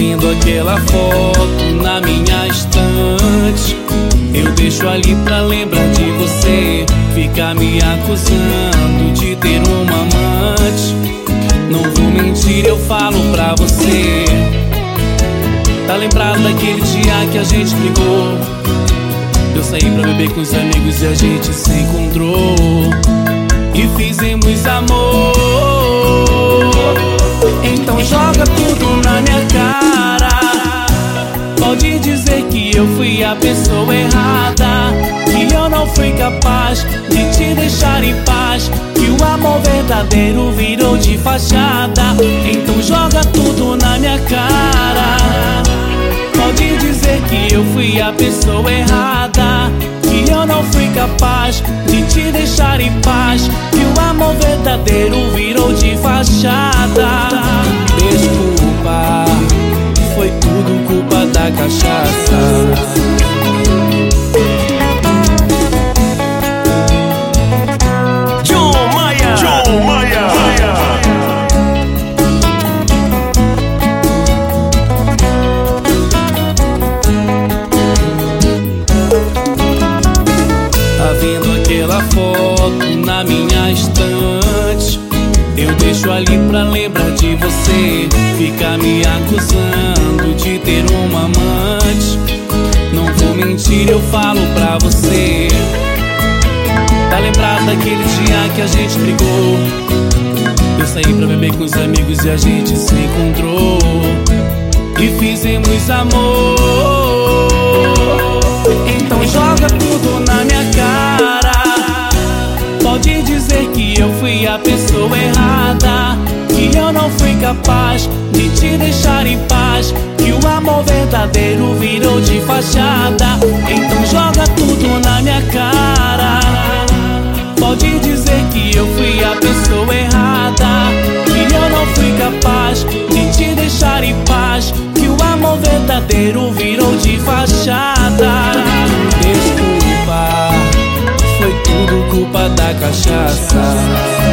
aquela foto na minha estante. Eu deixo ali pra lembrar de você. Fica me acusando de ter uma amante. Não vou mentir, eu falo pra você. Tá lembrado daquele dia que a gente brigou? Eu saí pra beber com os amigos e a gente se encontrou. E fizemos amor. Então joga tudo a pessoa errada. Que eu não fui capaz de te deixar em paz. Que o amor verdadeiro virou de fachada. Então joga tudo na minha cara. Pode dizer que eu fui a pessoa errada. Que eu não fui capaz de te deixar em paz. Foto na minha estante? Eu deixo ali pra lembrar de você. Fica me acusando de ter uma amante. Não vou mentir, eu falo pra você. Tá lembrado daquele dia que a gente brigou? Eu saí pra beber com os amigos e a gente se encontrou. E fizemos amor. Eu não fui capaz de te deixar em paz. Que o amor verdadeiro virou de fachada. Então joga tudo na minha cara. Pode dizer que eu fui a pessoa errada. Que eu não fui capaz de te deixar em paz. Que o amor verdadeiro virou de fachada. Desculpa, foi tudo culpa da cachaça.